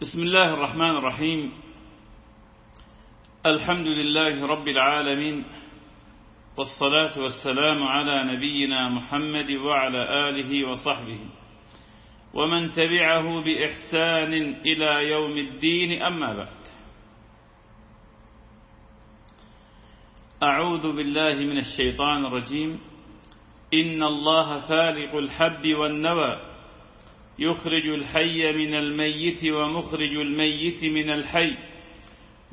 بسم الله الرحمن الرحيم. الحمد لله رب العالمين والصلاة والسلام على نبينا محمد وعلى آله وصحبه. ومن تبعه بإحسان إلى يوم الدين أما بعد. أعوذ بالله من الشيطان الرجيم. إن الله فالق الحب والنوى. يخرج الحي من الميت ومخرج الميت من الحي.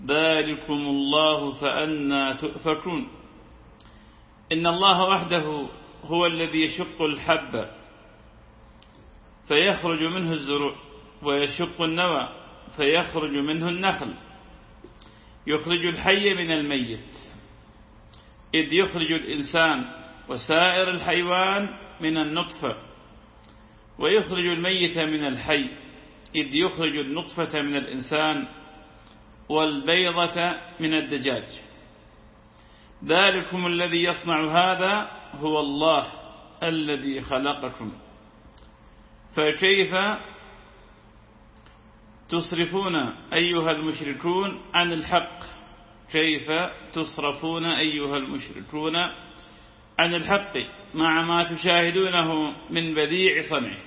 ذلكم الله فأنا تؤفكون. إن الله وحده هو الذي يشق الحب فيخرج منه الزروع ويشق النوى فيخرج منه النخل. يخرج الحي من الميت إذ يخرج الإنسان وسائر الحيوان من النطفة. ويخرج الميت من الحي إذ يخرج النطفة من الإنسان والبيضة من الدجاج. ذلكم الذي يصنع هذا هو الله الذي خلقكم. فكيف تصرفون أيها المشركون عن الحق؟ كيف تصرفون أيها المشركون عن الحق مع ما تشاهدونه من بديع صنعه؟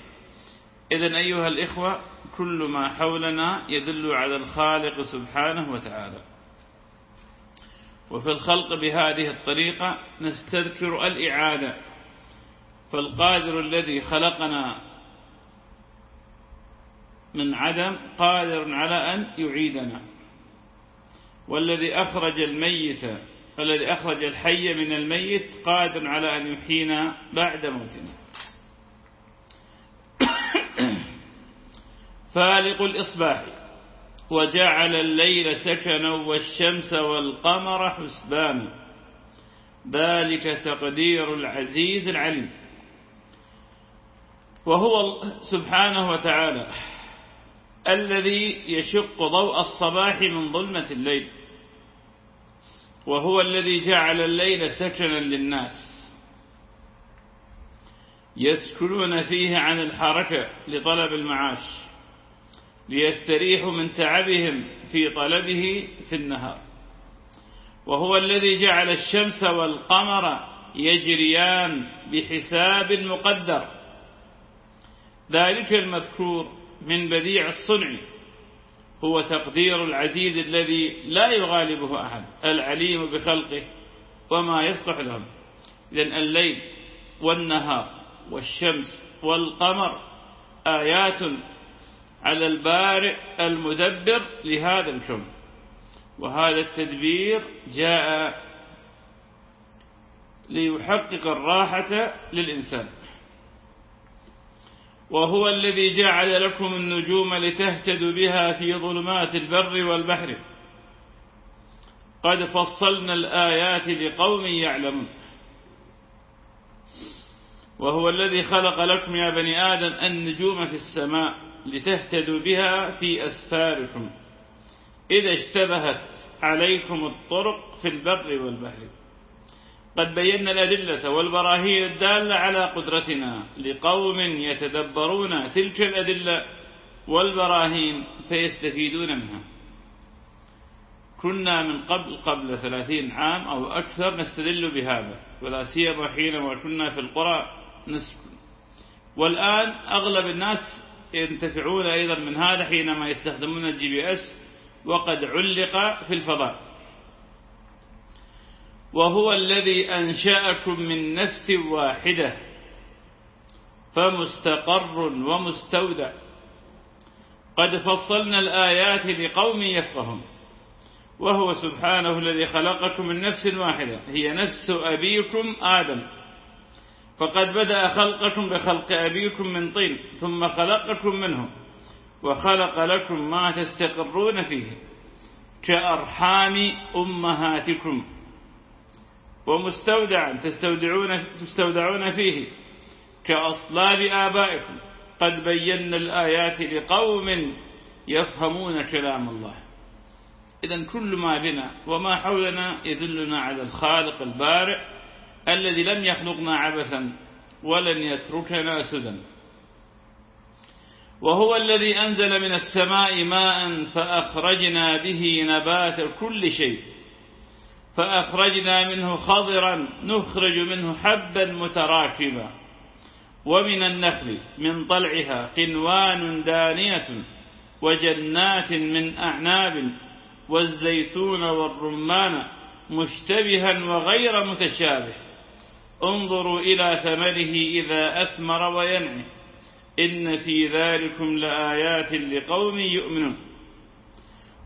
إذا أيها الإخوة كل ما حولنا يدل على الخالق سبحانه وتعالى. وفي الخلق بهذه الطريقة نستذكر الإعادة فالقادر الذي خلقنا من عدم قادر على أن يعيدنا. والذي أخرج الميت الذي أخرج الحي من الميت قادر على أن يحيينا بعد موتنا. فالق الإصباح وجعل الليل سكنا والشمس والقمر حسبانا ذلك تقدير العزيز العليم. وهو سبحانه وتعالى الذي يشق ضوء الصباح من ظلمة الليل وهو الذي جعل الليل سكنا للناس. يسكنون فيه عن الحركة لطلب المعاش. ليستريحوا من تعبهم في طلبه في النهار. وهو الذي جعل الشمس والقمر يجريان بحساب مقدر. ذلك المذكور من بديع الصنع هو تقدير العزيز الذي لا يغالبه أحد العليم بخلقه وما يصلح لهم. إذن الليل والنهار والشمس والقمر آيات على البارئ المدبر لهذا الكون وهذا التدبير جاء ليحقق الراحة للإنسان. وهو الذي جعل لكم النجوم لتهتدوا بها في ظلمات البر والبحر. قد فصلنا الآيات لقوم يعلمون. وهو الذي خلق لكم يا بني آدم النجوم في السماء. لتهتدوا بها في أسفاركم. إذا اشتبهت عليكم الطرق في البر والبحر. قد بينا الأدلة والبراهين الدالة على قدرتنا لقوم يتدبرون تلك الأدلة والبراهين فيستفيدون منها. كنا من قبل قبل ثلاثين عام أو أكثر نستدل بهذا ولا سيما حينما كنا في القرى نسكن. والآن أغلب الناس ينتفعون أيضا من هذا حينما يستخدمون ال GPS وقد علق في الفضاء. وهو الذي أنشأكم من نفس واحدة فمستقر ومستودع. قد فصلنا الآيات لقوم يفقهون. وهو سبحانه الذي خلقكم من نفس واحدة. هي نفس أبيكم آدم. فقد بدأ خلقكم بخلق أبيكم من طين ثم خلقكم منه وخلق لكم ما تستقرون فيه كأرحام أمهاتكم ومستودعا تستودعون, تستودعون فيه كأصلاب آبائكم. قد بينا الآيات لقوم يفهمون كلام الله. إذا كل ما بنا وما حولنا يدلنا على الخالق البارئ الذي لم يخلقنا عبثا ولن يتركنا سدى وهو الذي أنزل من السماء ماء فأخرجنا به نبات كل شيء فأخرجنا منه خضرا نخرج منه حبا متراكبا. ومن النخل من طلعها قنوان دانية وجنات من أعناب والزيتون والرمان مشتبها وغير متشابه. انظروا إلى ثمره إذا أثمر وينعي إن في ذلكم لآيات لقوم يؤمنون.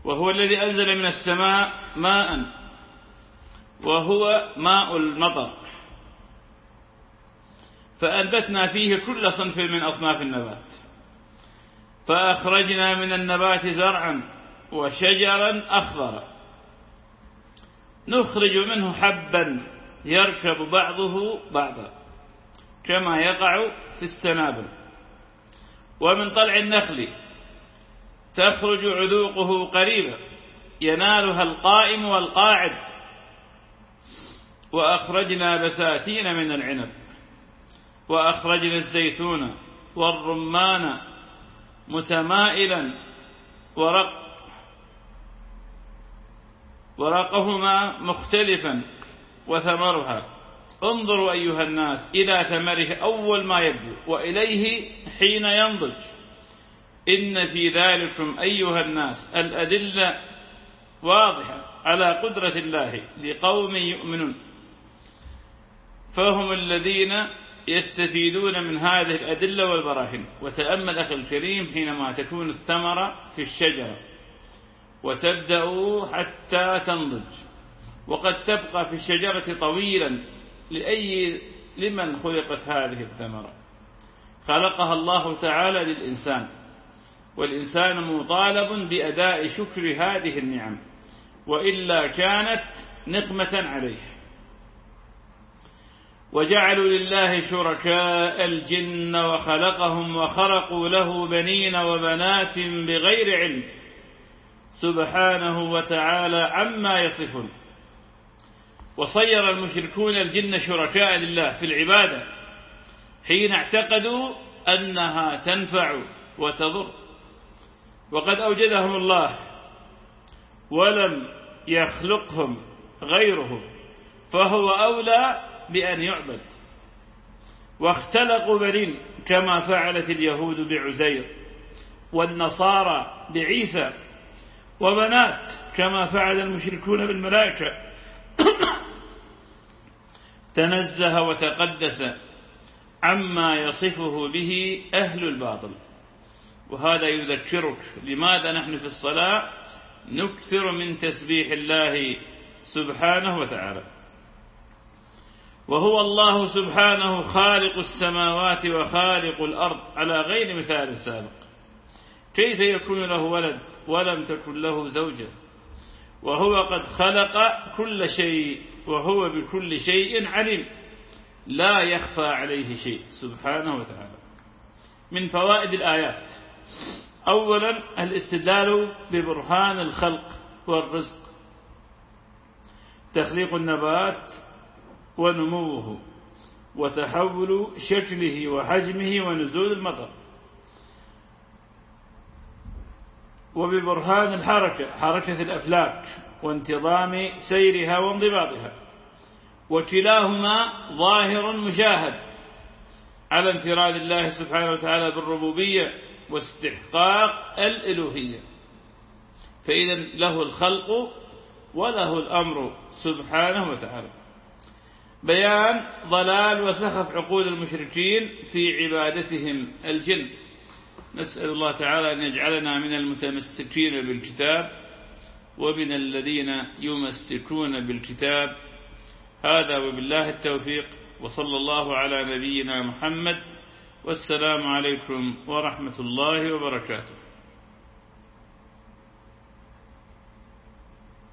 وهو الذي أنزل من السماء ماء. وهو ماء المطر. فأنبتنا فيه كل صنف من أصناف النبات. فأخرجنا من النبات زرعا وشجرا أخضرا. نخرج منه حبا يركب بعضه بعضا كما يقع في السنابل. ومن طلع النخل تخرج عذوقه قريبا ينالها القائم والقاعد. وأخرجنا بساتين من العنب وأخرجنا الزيتون والرمان متمائلا ورق ورقهما مختلفا. وثمرها. انظروا أيها الناس إلى ثمره أول ما يبدو وإليه حين ينضج. إن في ذلكم أيها الناس الأدلة واضحة على قدرة الله لقوم يؤمنون. فهم الذين يستفيدون من هذه الأدلة والبراهين. وتأمل أخي الكريم حينما تكون الثمرة في الشجرة. وتبدأ حتى تنضج. وقد تبقى في الشجرة طويلا لأي لمن خلقت هذه الثمرة. خلقها الله تعالى للإنسان والإنسان مطالب بأداء شكر هذه النعم وإلا كانت نقمة عليه. وجعلوا لله شركاء الجن وخلقهم وخرقوا له بنين وبنات بغير علم سبحانه وتعالى عما يصفون. وصير المشركون الجن شركاء لله في العبادة حين اعتقدوا أنها تنفع وتضر. وقد أوجدهم الله ولم يخلقهم غيره فهو أولى بأن يعبد. واختلقوا بنين كما فعلت اليهود بعزير والنصارى بعيسى وبنات كما فعل المشركون بالملائكة. تنزه وتقدس عما يصفه به أهل الباطل. وهذا يذكرك لماذا نحن في الصلاة نكثر من تسبيح الله سبحانه وتعالى. وهو الله سبحانه خالق السماوات وخالق الأرض على غير مثال سابق. كيف يكون له ولد ولم تكن له زوجة؟ وهو قد خلق كل شيء وهو بكل شيء عليم. لا يخفى عليه شيء سبحانه وتعالى. من فوائد الآيات. أولا الاستدلال ببرهان الخلق والرزق. تخليق النبات ونموه وتحول شكله وحجمه ونزول المطر. وببرهان الحركة حركة الأفلاك. وانتظام سيرها وانضباطها. وكلاهما ظاهر مشاهد على انفراد الله سبحانه وتعالى بالربوبية واستحقاق الإلوهية. فإذا له الخلق وله الأمر سبحانه وتعالى. بيان ضلال وسخف عقول المشركين في عبادتهم الجن. نسأل الله تعالى أن يجعلنا من المتمسكين بالكتاب ومن الذين يمسكون بالكتاب. هذا وبالله التوفيق وصلى الله على نبينا محمد والسلام عليكم ورحمة الله وبركاته.